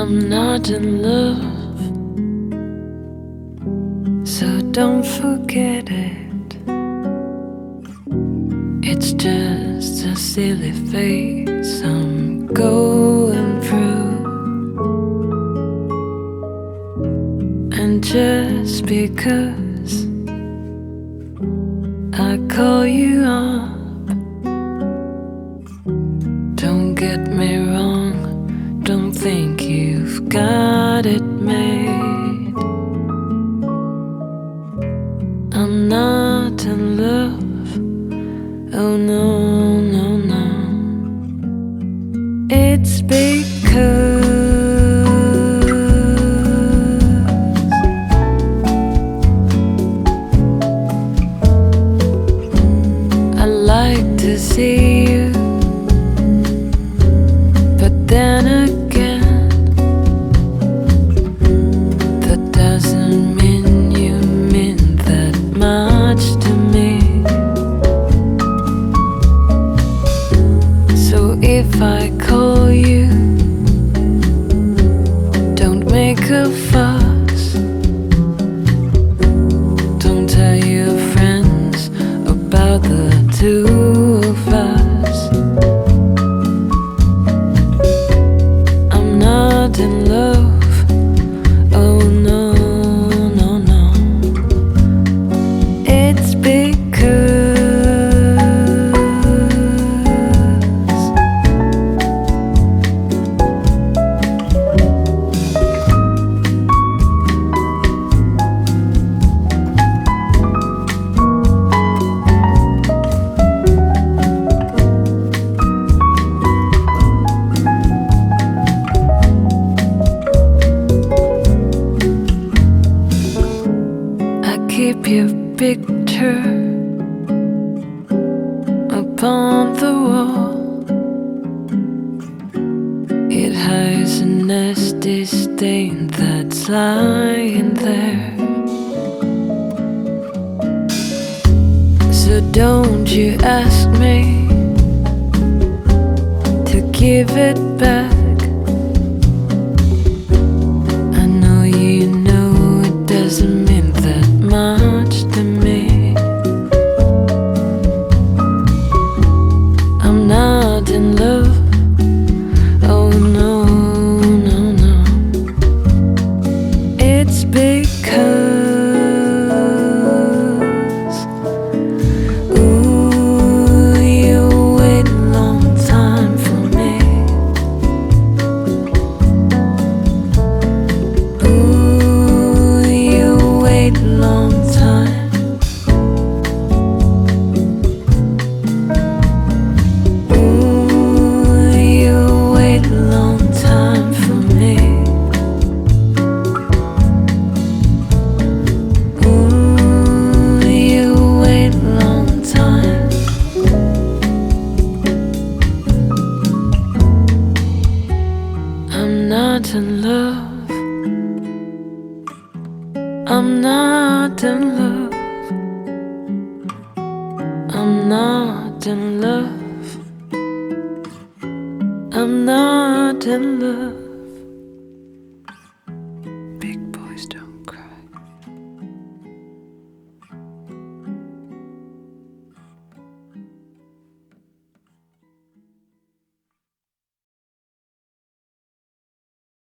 I'm not in love, so don't forget it. It's just a silly phase I'm going through, and just because I call you up, think you've got it made. I'm not in love. Oh no, no, no. It's because I like to see you. If I call you, don't make a fuss. Don't tell your friends about the two keep your picture upon the wall. It hides a nasty stain that's lying there. So don't you ask me to give it back. Not in love. I'm not in love. I'm not in love. I'm not in love.